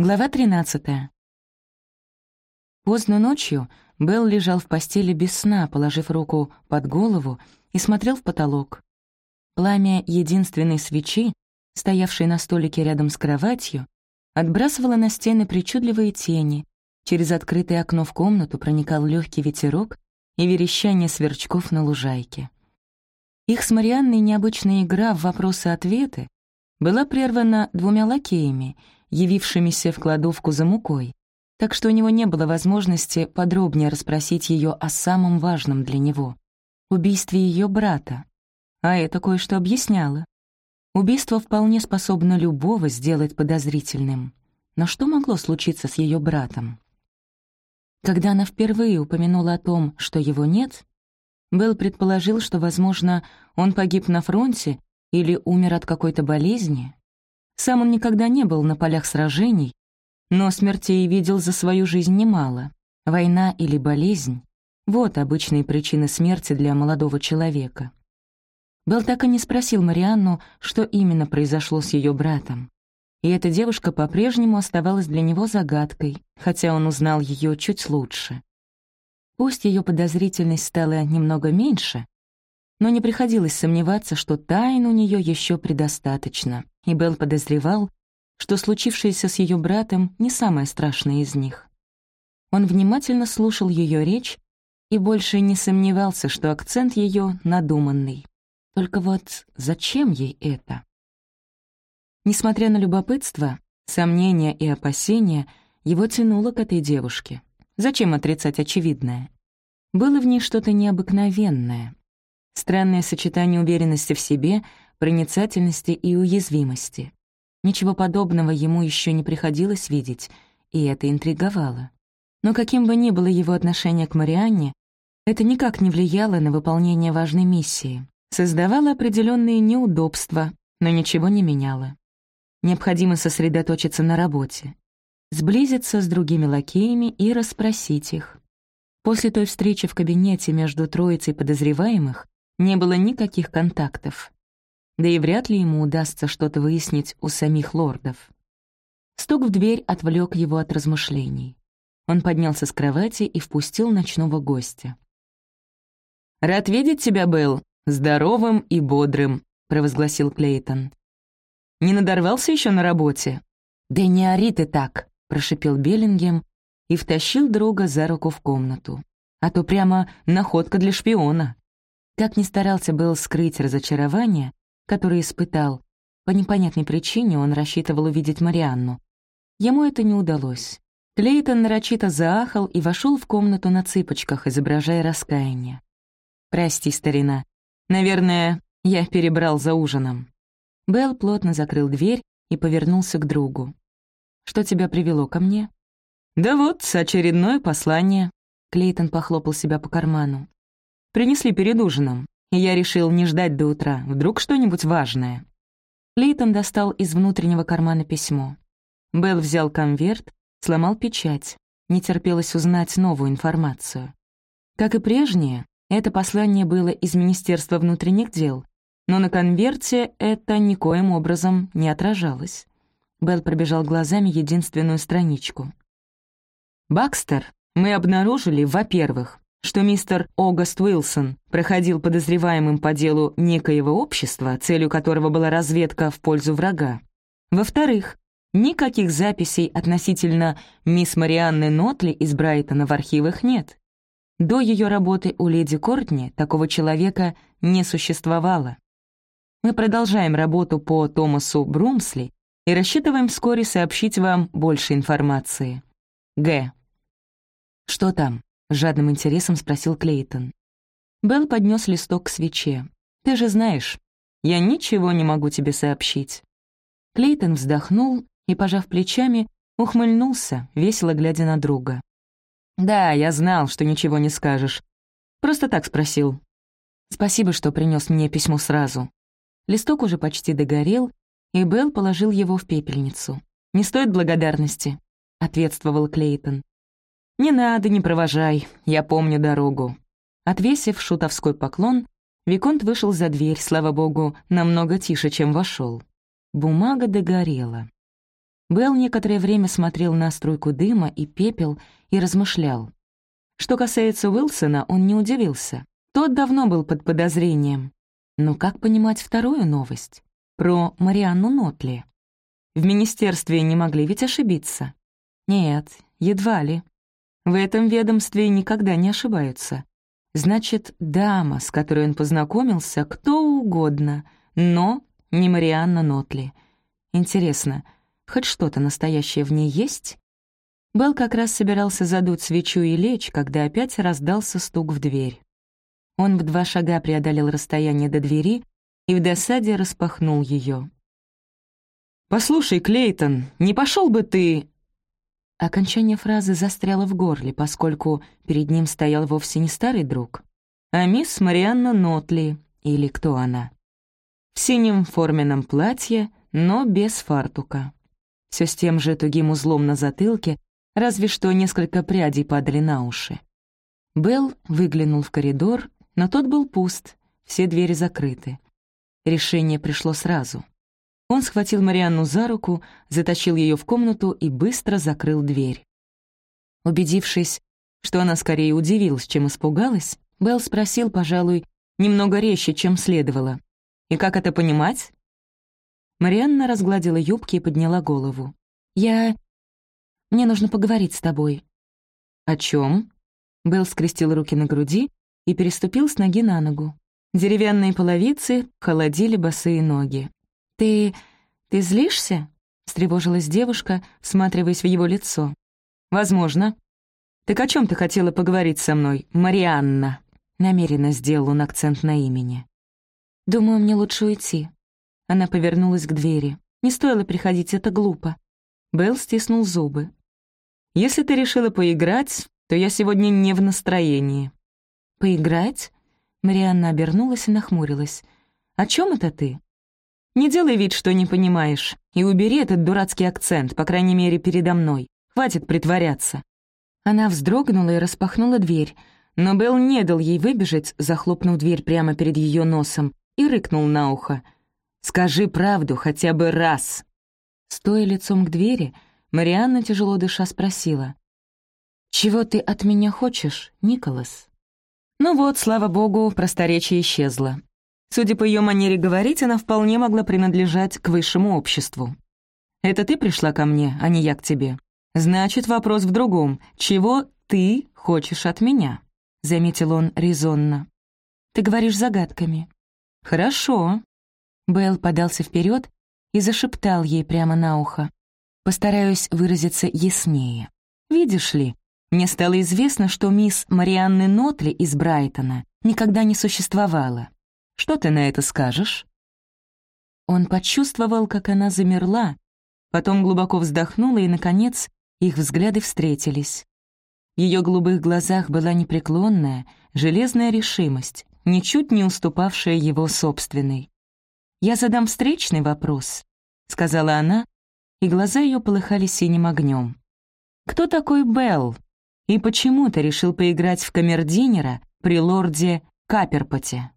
Глава 13. Поздно ночью Белл лежал в постели без сна, положив руку под голову и смотрел в потолок. Пламя единственной свечи, стоявшей на столике рядом с кроватью, отбрасывало на стены причудливые тени, через открытое окно в комнату проникал легкий ветерок и верещание сверчков на лужайке. Их с Марианной необычная игра в вопросы-ответы была прервана двумя лакеями — явившимися в кладовку за мукой, так что у него не было возможности подробнее расспросить ее о самом важном для него — убийстве ее брата. А это кое-что объясняло. Убийство вполне способно любого сделать подозрительным. Но что могло случиться с ее братом? Когда она впервые упомянула о том, что его нет, Белл предположил, что, возможно, он погиб на фронте или умер от какой-то болезни, сам он никогда не был на полях сражений, но смертей видел за свою жизнь немало. Война или болезнь — вот обычные причины смерти для молодого человека. Белл так и не спросил Марианну, что именно произошло с ее братом. И эта девушка по-прежнему оставалась для него загадкой, хотя он узнал ее чуть лучше. Пусть ее подозрительность стала немного меньше, но не приходилось сомневаться, что тайн у нее еще предостаточно, и Белл подозревал, что случившееся с ее братом не самое страшное из них. Он внимательно слушал ее речь и больше не сомневался, что акцент ее надуманный. Только вот зачем ей это? Несмотря на любопытство, сомнения и опасения, его тянуло к этой девушке. Зачем отрицать очевидное? Было в ней что-то необыкновенное, Странное сочетание уверенности в себе, проницательности и уязвимости. Ничего подобного ему еще не приходилось видеть, и это интриговало. Но каким бы ни было его отношение к Марианне, это никак не влияло на выполнение важной миссии, создавало определенные неудобства, но ничего не меняло. Необходимо сосредоточиться на работе, сблизиться с другими лакеями и расспросить их. После той встречи в кабинете между троицей подозреваемых не было никаких контактов. Да и вряд ли ему удастся что-то выяснить у самих лордов. Стук в дверь отвлек его от размышлений. Он поднялся с кровати и впустил ночного гостя. «Рад видеть тебя, Белл, здоровым и бодрым», — провозгласил Клейтон. «Не надорвался еще на работе?» «Да не ори ты так», — прошипел Беллингем и втащил друга за руку в комнату. «А то прямо находка для шпиона». Как ни старался был скрыть разочарование, которое испытал, по непонятной причине он рассчитывал увидеть Марианну. Ему это не удалось. Клейтон нарочито заахал и вошел в комнату на цыпочках, изображая раскаяние. «Прости, старина. Наверное, я перебрал за ужином». Белл плотно закрыл дверь и повернулся к другу. «Что тебя привело ко мне?» «Да вот, очередное послание». Клейтон похлопал себя по карману. Принесли перед ужином, и я решил не ждать до утра, вдруг что-нибудь важное. Лейтон достал из внутреннего кармана письмо. Белл взял конверт, сломал печать. Не терпелось узнать новую информацию. Как и прежнее, это послание было из Министерства внутренних дел, но на конверте это никоим образом не отражалось. Белл пробежал глазами единственную страничку. «Бакстер, мы обнаружили, во-первых, что мистер Огаст Уилсон проходил подозреваемым по делу некоего общества, целью которого была разведка в пользу врага. Во-вторых, никаких записей относительно мисс Марианны Нотли из Брайтона в архивах нет. До ее работы у леди Кортни такого человека не существовало. Мы продолжаем работу по Томасу Брумсли и рассчитываем вскоре сообщить вам больше информации. Г. Что там? — жадным интересом спросил Клейтон. Белл поднес листок к свече. «Ты же знаешь, я ничего не могу тебе сообщить». Клейтон вздохнул и, пожав плечами, ухмыльнулся, весело глядя на друга. «Да, я знал, что ничего не скажешь. Просто так спросил. Спасибо, что принес мне письмо сразу». Листок уже почти догорел, и Белл положил его в пепельницу. «Не стоит благодарности», — ответствовал Клейтон. «Не надо, не провожай, я помню дорогу». Отвесив шутовской поклон, Виконт вышел за дверь, слава богу, намного тише, чем вошел. Бумага догорела. Белл некоторое время смотрел на струйку дыма и пепел и размышлял. Что касается Уилсона, он не удивился. Тот давно был под подозрением. Но как понимать вторую новость? Про Марианну Нотли. В министерстве не могли ведь ошибиться? Нет, едва ли. В этом ведомстве никогда не ошибаются. Значит, дама, с которой он познакомился, кто угодно, но не Марианна Нотли. Интересно, хоть что-то настоящее в ней есть? Белл как раз собирался задуть свечу и лечь, когда опять раздался стук в дверь. Он в два шага преодолел расстояние до двери и в досаде распахнул ее. «Послушай, Клейтон, не пошел бы ты...» Окончание фразы застряло в горле, поскольку перед ним стоял вовсе не старый друг, а мисс Марианна Нотли, или кто она. В синем форменном платье, но без фартука. Все с тем же тугим узлом на затылке, разве что несколько прядей падали на уши. Белл выглянул в коридор, но тот был пуст, все двери закрыты. Решение пришло сразу — он схватил Марианну за руку, затащил ее в комнату и быстро закрыл дверь. Убедившись, что она скорее удивилась, чем испугалась, Белл спросил, пожалуй, немного резче, чем следовало. «И как это понимать?» Марианна разгладила юбки и подняла голову. «Я... Мне нужно поговорить с тобой». «О чем? Белл скрестил руки на груди и переступил с ноги на ногу. Деревянные половицы холодили босые ноги. «Ты... ты злишься?» — встревожилась девушка, всматриваясь в его лицо. «Возможно. Так о чем ты хотела поговорить со мной, Марианна?» Намеренно сделал он акцент на имени. «Думаю, мне лучше уйти». Она повернулась к двери. «Не стоило приходить, это глупо». Белл стиснул зубы. «Если ты решила поиграть, то я сегодня не в настроении». «Поиграть?» Марианна обернулась и нахмурилась. «О чем это ты?» Не делай вид, что не понимаешь, и убери этот дурацкий акцент, по крайней мере, передо мной. Хватит притворяться». Она вздрогнула и распахнула дверь, но Белл не дал ей выбежать, захлопнув дверь прямо перед ее носом, и рыкнул на ухо. «Скажи правду хотя бы раз!» Стоя лицом к двери, Марианна, тяжело дыша, спросила. «Чего ты от меня хочешь, Николас?» Ну вот, слава богу, просторечие исчезло. Судя по ее манере говорить, она вполне могла принадлежать к высшему обществу. «Это ты пришла ко мне, а не я к тебе. Значит, вопрос в другом. Чего ты хочешь от меня?» — заметил он резонно. «Ты говоришь загадками». «Хорошо». Белл подался вперед и зашептал ей прямо на ухо. «Постараюсь выразиться яснее. Видишь ли, мне стало известно, что мисс Марианны Нотли из Брайтона никогда не существовала. Что ты на это скажешь?» Он почувствовал, как она замерла, потом глубоко вздохнула, и, наконец, их взгляды встретились. В ее голубых глазах была непреклонная, железная решимость, ничуть не уступавшая его собственной. «Я задам встречный вопрос», — сказала она, и глаза ее полыхали синим огнем. «Кто такой Белл? И почему ты решил поиграть в камердинера при лорде Каперпоте?»